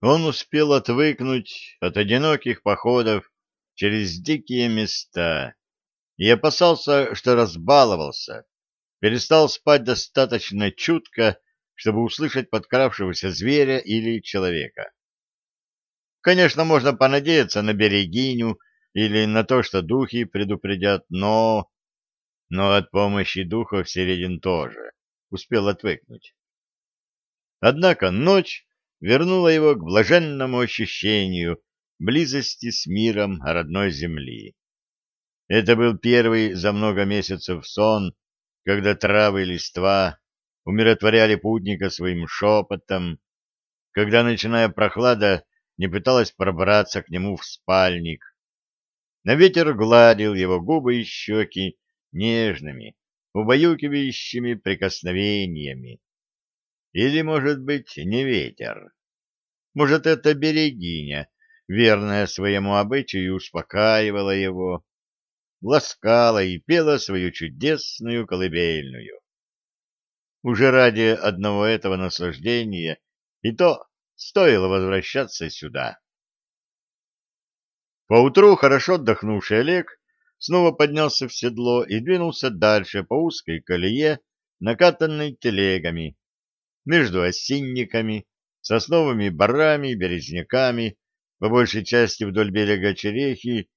Он успел отвыкнуть от одиноких походов через дикие места и опасался, что разбаловался, перестал спать достаточно чутко, чтобы услышать подкравшегося зверя или человека. Конечно, можно понадеяться на берегиню или на то, что духи предупредят, но... Но от помощи духов Середин тоже успел отвыкнуть. Однако ночь вернула его к блаженному ощущению близости с миром родной земли. Это был первый за много месяцев сон, когда травы и листва умиротворяли путника своим шепотом, когда ночная прохлада не пыталась пробраться к нему в спальник. На ветер гладил его губы и щеки нежными, убаюкивающими прикосновениями. Или, может быть, не ветер. Может, это берегиня, верная своему обычаю, успокаивала его, ласкала и пела свою чудесную колыбельную. Уже ради одного этого наслаждения и то стоило возвращаться сюда. Поутру хорошо отдохнувший Олег снова поднялся в седло и двинулся дальше по узкой колее, накатанной телегами, между осинниками, сосновыми барами, березняками, по большей части вдоль берега Черехи,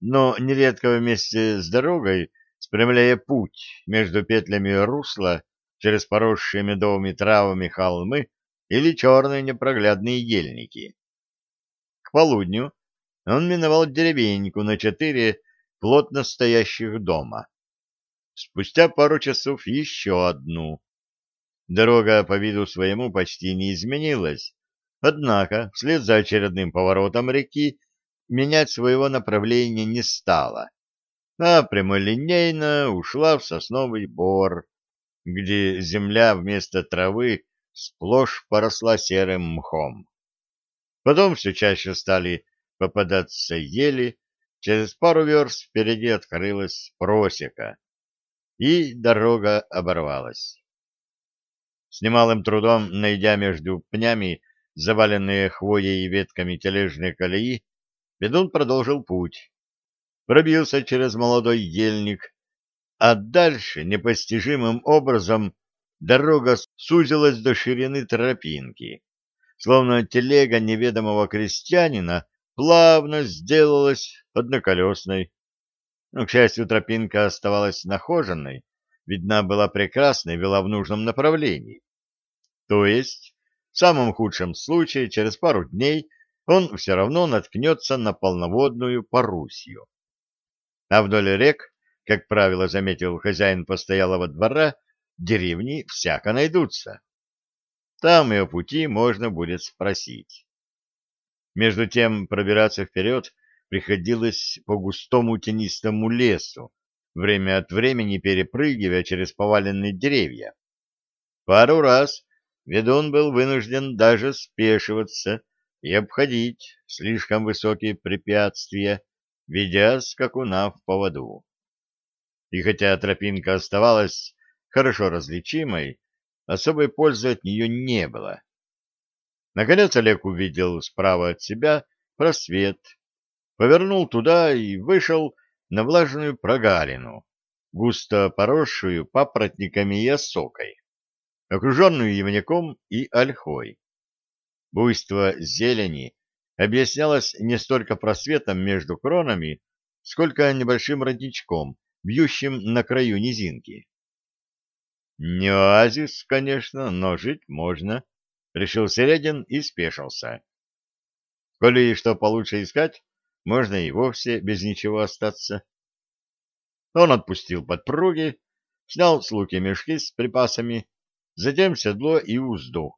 но нередко вместе с дорогой, спрямляя путь между петлями русла через поросшие медовыми травами холмы или черные непроглядные ельники. К полудню он миновал деревеньку на четыре плотно стоящих дома. Спустя пару часов еще одну. Дорога по виду своему почти не изменилась, однако вслед за очередным поворотом реки менять своего направления не стала, а прямолинейно ушла в сосновый бор, где земля вместо травы сплошь поросла серым мхом. Потом все чаще стали попадаться ели, через пару верст впереди открылась просека, и дорога оборвалась. С немалым трудом, найдя между пнями заваленные хвоей и ветками тележные колеи, ведун продолжил путь. Пробился через молодой ельник, а дальше непостижимым образом дорога сузилась до ширины тропинки, словно телега неведомого крестьянина плавно сделалась одноколесной. Но, к счастью, тропинка оставалась нахоженной, видна была прекрасно и вела в нужном направлении. То есть, в самом худшем случае, через пару дней он все равно наткнется на полноводную Парусью. А вдоль рек, как правило, заметил хозяин постоялого двора, деревни всяко найдутся. Там и о пути можно будет спросить. Между тем пробираться вперед приходилось по густому тенистому лесу, время от времени перепрыгивая через поваленные деревья. Пару раз ведун был вынужден даже спешиваться и обходить слишком высокие препятствия, ведя скакуна в поводу. И хотя тропинка оставалась хорошо различимой, особой пользы от нее не было. Наконец Олег увидел справа от себя просвет, повернул туда и вышел на влажную прогалину, густо поросшую папоротниками и осокой, окруженную явняком и ольхой. Буйство зелени объяснялось не столько просветом между кронами, сколько небольшим родничком, бьющим на краю низинки. Не оазис, конечно, но жить можно, — решил Середин и спешился. Коли что получше искать, можно и вовсе без ничего остаться. Он отпустил подпруги, снял с луки мешки с припасами, затем седло и узду.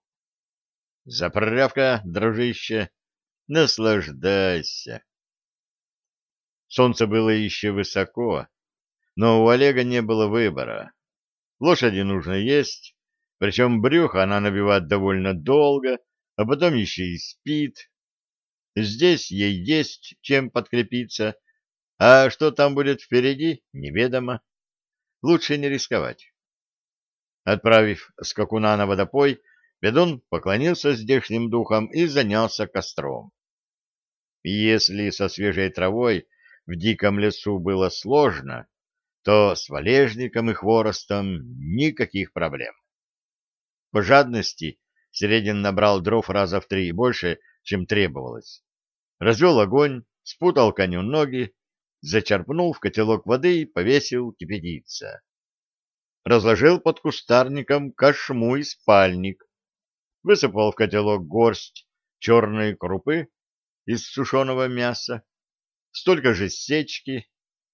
Заправка, дружище, наслаждайся. Солнце было еще высоко, но у Олега не было выбора. Лошади нужно есть, причем брюхо она набивает довольно долго, а потом еще и спит. Здесь ей есть чем подкрепиться, а что там будет впереди, неведомо. Лучше не рисковать. Отправив скакуна на водопой, Ведун поклонился здешним духам и занялся костром. Если со свежей травой в диком лесу было сложно, то с валежником и хворостом никаких проблем. По жадности Середин набрал дров раза в три больше, чем требовалось. Развел огонь, спутал коню ноги, зачерпнул в котелок воды и повесил кипятиться. Разложил под кустарником кошму и спальник, высыпал в котелок горсть черной крупы из сушеного мяса, столько же сечки,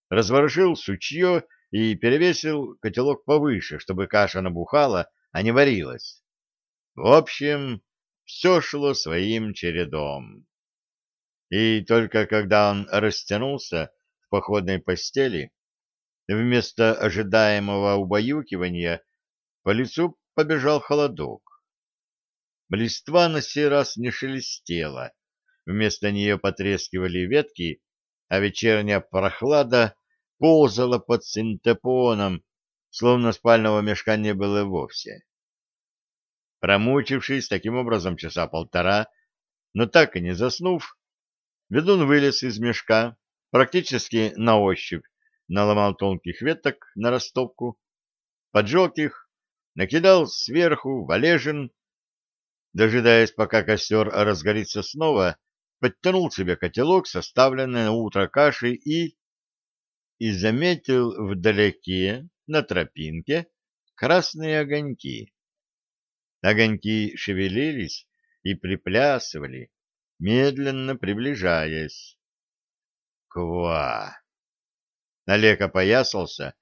разворошил сучье и перевесил котелок повыше, чтобы каша набухала, а не варилась. В общем, все шло своим чередом. И только когда он растянулся в походной постели, вместо ожидаемого убаюкивания по лицу побежал холодок. Листва на сей раз не шелестела, вместо нее потрескивали ветки, а вечерняя прохлада ползала под синтепоном, словно спального мешка не было вовсе. Промучившись таким образом часа полтора, но так и не заснув, ведун вылез из мешка, практически на ощупь, наломал тонких веток на растопку, поджег их, накидал сверху валежин, дожидаясь, пока костер разгорится снова, подтянул себе котелок, составленный на утро кашей, и... и заметил вдалеке, на тропинке, красные огоньки. Огоньки шевелились и приплясывали, медленно приближаясь. Ква! Олег опоясался,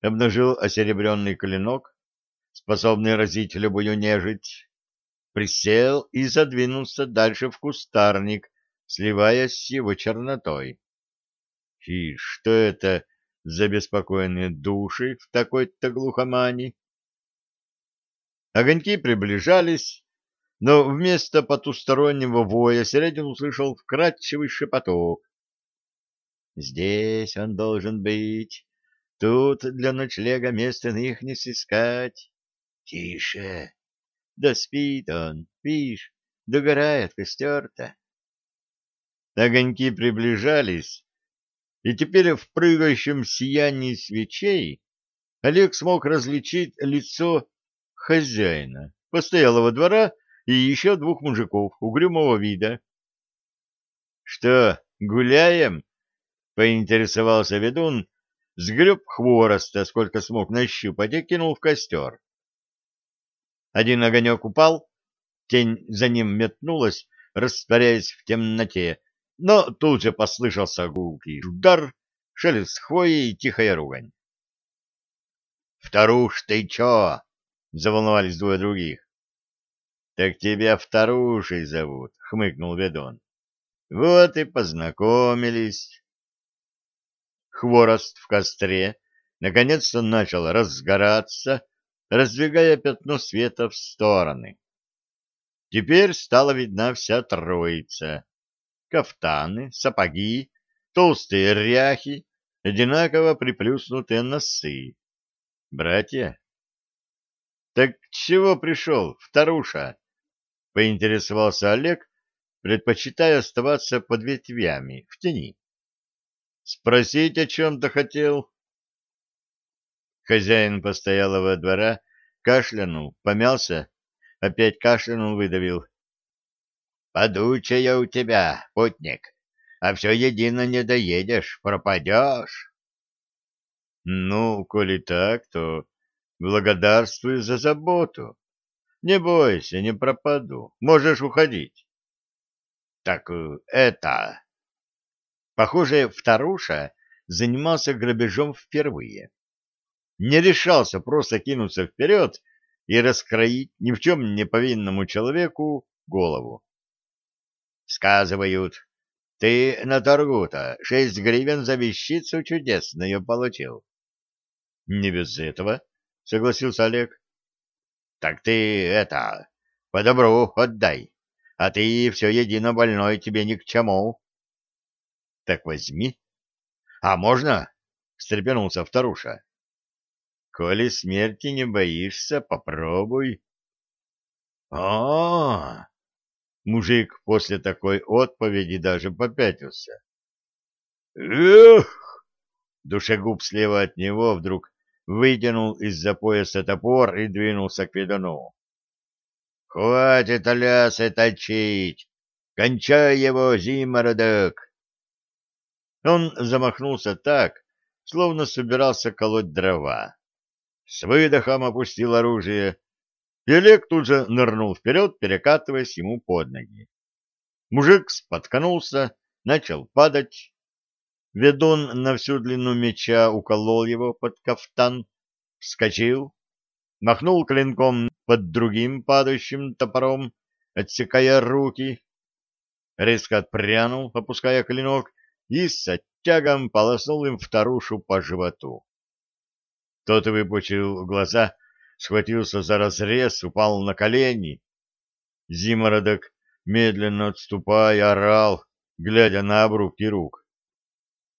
обнажил осеребренный клинок, способный разить любую нежить, присел и задвинулся дальше в кустарник, сливаясь с его чернотой. И что это за беспокойные души в такой-то глухомане? Огоньки приближались, но вместо потустороннего воя Середин услышал вкрадчивый шепоток. «Здесь он должен быть. Тут для ночлега места их не сыскать. Тише! Да спит он, видишь, догорает костер-то». Огоньки приближались, и теперь в прыгающем сиянии свечей Олег смог различить лицо хозяина, постоялого двора и еще двух мужиков угрюмого вида. — Что, гуляем? — поинтересовался ведун, сгреб хвороста, сколько смог нащупать, и кинул в костер. Один огонек упал, тень за ним метнулась, растворяясь в темноте, но тут же послышался гулкий удар, шелест хвои и тихая ругань. — Вторуш, ты чё? заволновались двое других. — Так тебя вторушей зовут, — хмыкнул Ведон. — Вот и познакомились. Хворост в костре наконец-то начал разгораться, раздвигая пятно света в стороны. Теперь стала видна вся троица. Кафтаны, сапоги, толстые ряхи, одинаково приплюснутые носы. Братья так чего пришел, вторуша? — поинтересовался Олег, предпочитая оставаться под ветвями, в тени. — Спросить о чем-то хотел? Хозяин постоялого двора кашлянул, помялся, опять кашлянул, выдавил. — Подучая у тебя, путник, а все едино не доедешь, пропадешь. — Ну, коли так, то Благодарствую за заботу. Не бойся, не пропаду. Можешь уходить. Так э, это... Похоже, вторуша занимался грабежом впервые. Не решался просто кинуться вперед и раскроить ни в чем не повинному человеку голову. Сказывают, ты на торгу-то шесть гривен за вещицу чудесную получил. Не без этого — согласился Олег. — Так ты это, по добру отдай, а ты все едино больной тебе ни к чему. — Так возьми. — А можно? — встрепенулся вторуша. — Коли смерти не боишься, попробуй. а, -а, -а Мужик после такой отповеди даже попятился. «Эх!» Душегуб слева от него вдруг вытянул из-за пояса топор и двинулся к ведуну. «Хватит, Аляса, точить! Кончай его, зимородок!» Он замахнулся так, словно собирался колоть дрова. С выдохом опустил оружие, и Олег тут же нырнул вперед, перекатываясь ему под ноги. Мужик споткнулся, начал падать. Ведун на всю длину меча уколол его под кафтан, вскочил, махнул клинком под другим падающим топором, отсекая руки, резко отпрянул, опуская клинок, и с оттягом полоснул им вторушу по животу. Тот выпучил глаза, схватился за разрез, упал на колени. Зимородок, медленно отступая, орал, глядя на обрубки рук.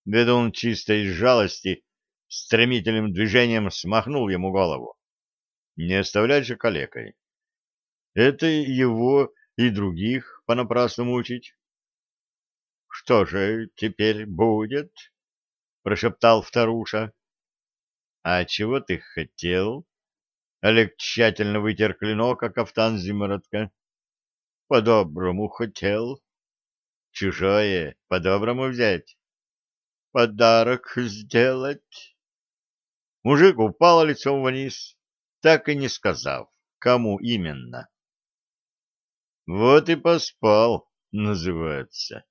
Ведун чисто из жалости стремительным движением смахнул ему голову. Не оставлять же калекой. Это его и других понапрасну мучить. — Что же теперь будет? — прошептал вторуша. — А чего ты хотел? Олег тщательно вытер клинок, а кафтан зимородка. — По-доброму хотел. Чужое по-доброму взять. Подарок сделать. Мужик упал лицом вниз, так и не сказав, кому именно. Вот и поспал, называется.